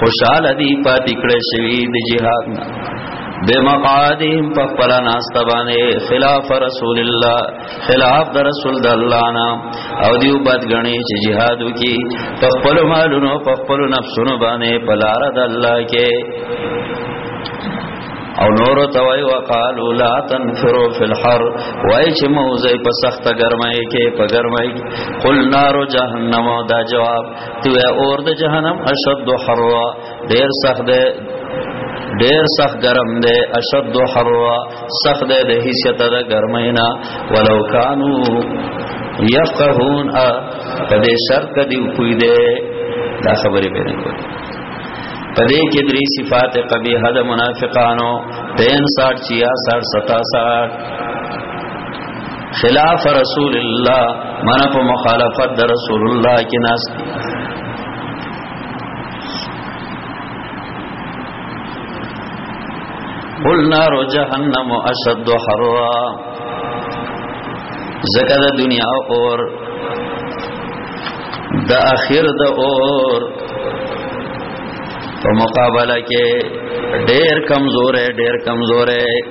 خوشاله دي پاتې کړې شوی د جهاد نه بمقعدهم په خپل ناسته باندې خلاف رسول الله خلاف د رسول د الله نه او دیو بدګنی چې jihad وکي په خپل مالونو په خپل نفسونو باندې په لار د الله کې او نور توای وقالو لا تنفروا في الحر وای چې موزه په سخت ګرمای کې په ګرمای قل نار جهنم دا جواب تو اور د جهنم اشد حروا ډیر سخت ده ډیر سخت گرم دی اشد حروا سخت دی د حیثیت د گرمینا ولو کانو یفقهون ا په دې شرط کدی کوی دی دا خبرې به نه کوي پدې کې درې صفات قبیحه د منافقانو 63 66 67 خلاف رسول الله من په مخالفت د رسول الله کې ناس قل نار جهنم اشد حرا زکه د دنیا اور د اخر د اور په مقابله کې ډېر کمزور ډېر کمزور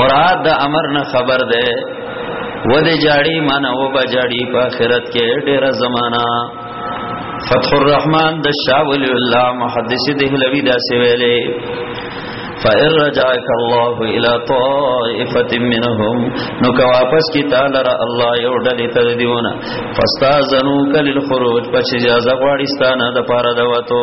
مراد د امر نه خبر ده و دې جاړي معنی و به جاړي په آخرت کې ډېر زمانہ فتح الرحمن د شاه ولی الله محدث دهلوی دا سی ویلې فَإِن رَجَعَكَ اللَّهُ إِلَى طَائِفَةٍ مِّنْهُمْ نو که واپس کی تعالی را الله یو ډلې تر دیونه فاستاذنوک للخروج پس اجازه غواړي ستانه د پاره د وته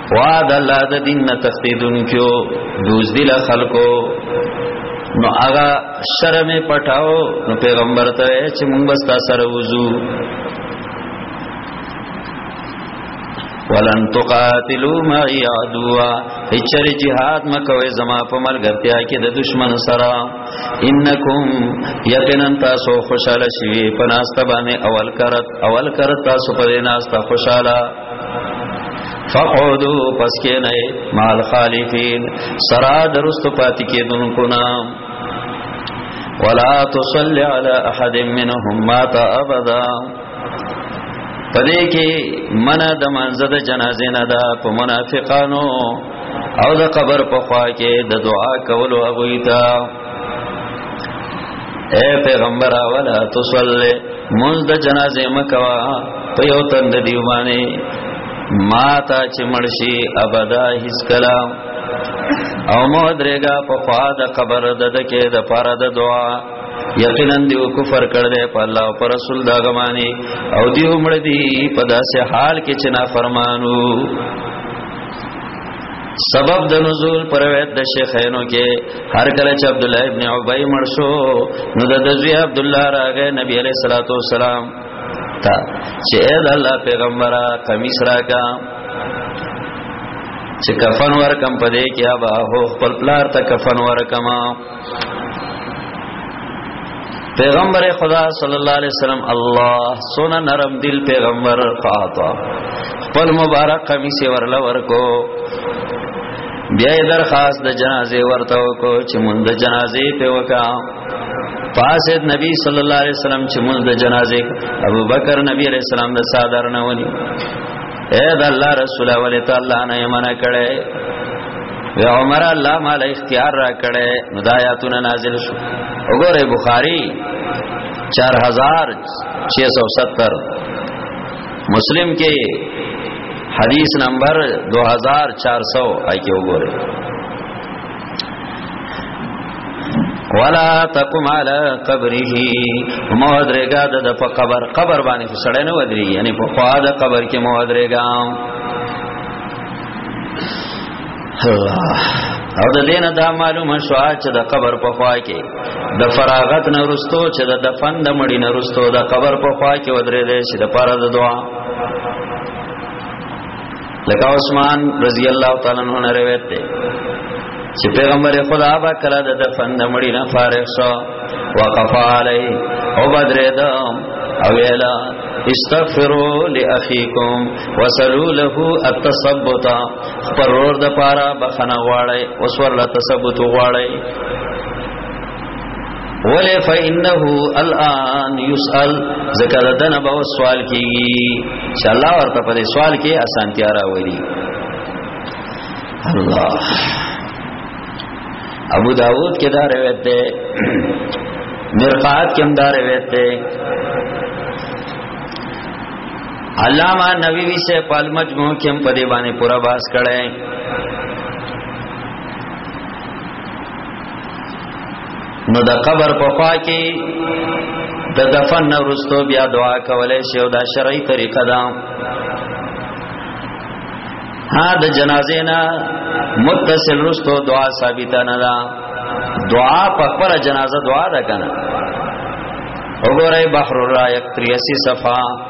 وا د الله د دین نه تختیدون کیو دوز دی له خلکو نو هغه شرم پټاو نو پیغمبر ته چې موږ بس تا سره وضو ولن تقاتلوا معي عدوا هچر جهاد مکوي زما په ملګرتیا کې د دشمن سره انکم یقینا تاسو خوشاله شوي په ناست باندې اول کرت اول کرت تاسو په ناست خوشاله فقعدو پس کې نه مال خالفین سرا درست پات کې دونکو نام ولا تصلي على احد منهم مات ابدا پدې کې منع د منځه د جنازې نه ده په منافقانو او د قبر په خوا کې د دعا کولو هغه ته اے پیغمبر اولا تصلی منز د جنازه مکوا په یو تند دیوانه ما تا چې مرشي ابدا هیڅ کلام او مو درېګا په خوا د قبر د دکې د پاره د دعا یقینا دیو کفر کړ دې په الله او پر رسول دا غمانی او دیو مړ دی په داسې حال کې چې نا فرمانو سبب د نزول پر روایت د شیخینو کې هر کله چې عبد الله ابن ابي مړ شو نو د ذوی عبد الله راغې نبی عليه الصلاه والسلام ته چې اې د الله پیغمبره قمیص راکا چې کفن ورکم پدې کې ابا هو خپل پلار ته کفن ورکما پیغمبر خدا صلی الله علیه وسلم الله سونا نرم دل پیغمبر فاطا خپل مبارک قمیص ورلا ورکو بیا درخواست د جنازې ورته وکړو چې مونږ د جنازې په وکا فاسد نبی صلی الله علیه وسلم چې مونږ د جنازې ابو بکر نبی علیہ السلام د صادر نه ونی اے د الله رسول ولې ته الله نه منع کړي وی عمر الله مال اختیار را کړي مدایاتونه نازل شو وګوره بخاری 4670 مسلم کې حدیث نمبر 2400 آی کې وګوره ولا تقم على قبره مودرګه د په قبر قبر باندې سړی نه ودري یعنی په خوا د قبر کې مودرګه الله او د دینه دا معلومه شو چې د قبر په خوا کې د فراغت نه رستو چې د دفن د مړی نه رستو د قبر په خوا کې ودرې دې چې د پاره د دعا لکه عثمان رضی الله تعالی عنہ نه روایت ده چې پیغمبر خدا با کړه د دفن د مړی نه فارغ شو وقف علی او بدر دم او ویلا استغفروا لاخيكم وصلوا له التثبت پرور د پارا بخنه غواړی اوس ورله تثبت غواړی ولی فإنه الآن يسأل ذکر دنه به سوال کیږي چې الله ورته په سوال کې اسانتیا راولي الله ابو داود کې دا روایت ده مرقات کې هم دا روایت ده علامہ نووی سے پال مجموع کې هم په دې باندې پورا باس کړي نو د قبر په خوا کې د دفن نه ورستو بیا دعا کولای شي او دا شرعي طریقه ده ها د جنازې نه متصل رستو دعا ثابت نه ده دعا په خپل جنازه دعا ده کنه وګورئ بحر الرایق 83 صفحه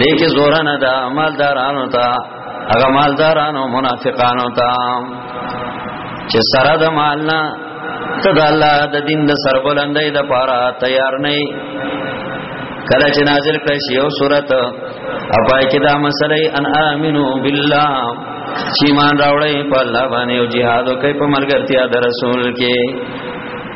دې کې زور نه ده مالدارانو ته هغه مالدارانو منافقانو ته چې سره د مال نه ته د الله د دین د سربلندۍ د پاره تیار نه کله چې نازل کړي شی او صورت اپای کې دا مسلې ان امنو بالله چې مان راوړې په الله باندې او jihad کوي په ملګرتیا د رسول کې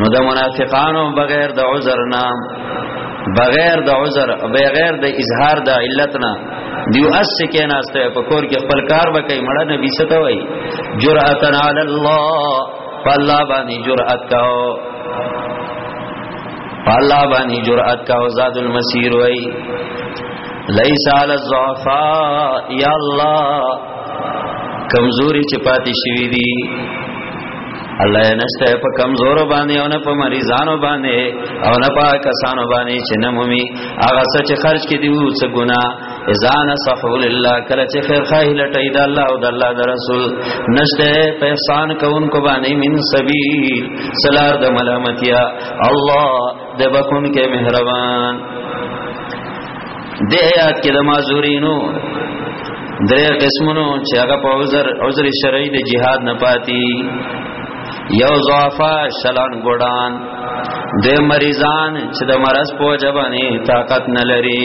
نو د منافقانو بغیر د عذر نه بغیر د عذر بغیر د اظهار د علت نه دیو اس کې ناشته په کور کې خپل کار وکړي مړه نبی ستا وای جرأتن علی الله فالله باندې جرأت کاو فالله باندې جرأت کاو زاد المسیر وای لیس علی الضعفاء یا الله کمزوري چې پاتې شوی دی الله یې نشته په کمزور باندې او نه په مریضانو باندې او نه په کسانو باندې چې نه مومي هغه څه چې خرج کې دی او څه ګنا اذان صحو لله کله چې خیر خای لټی دا الله او د الله د رسول نشته په احسان کوونکو باندې من سبیل سلار د ملامتیا الله د بخون کې مهربان د آیات کې د معذورینو درې قسمونو چې هغه په عذر عذر شرعي د جهاد نه پاتې یو ضعفا شلان ګډان د مریضان چې د مرض په وجبانه طاقت نه لري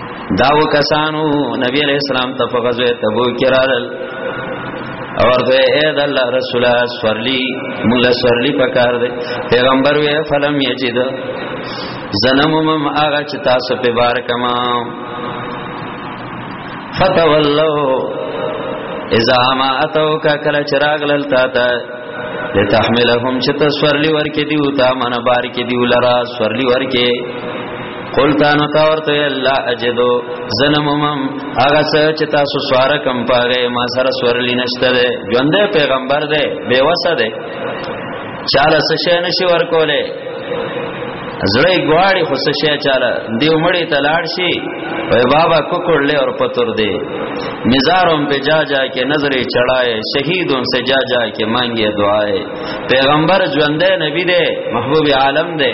داو کسانو نبی علیہ السلام ته په غزوه تبوک کې راغل او ورته اے د الله رسول سورلی مولا سورلی پکار دی پیغمبر وی فلم یجد زنمم هغه چې تاسو په بار کما فتولوا اذا ما اتوک کله چراغ لتا ته لتحملهم چې تاسو سورلی ورکې دی او تا من بار کې دی ولرا سورلی ورکې قل تانو تا ورته الله اجدو زنممم هغه څه چې تاسو سوار کم پاغه ما سره سورلی نشته ده ژوند پیغمبر ده بے وسه ده چاله څه شي نشي ورکوله زړی ګواړي خو څه شي چاله دی عمرې تلاړ شي وای بابا کوکړلې اور پتور دی مزارم په جا جا کې نظرې چړای شهیدوں سے جا جا کې مانګې دعای پیغمبر ژوندې نبی دی محبوب عالم دی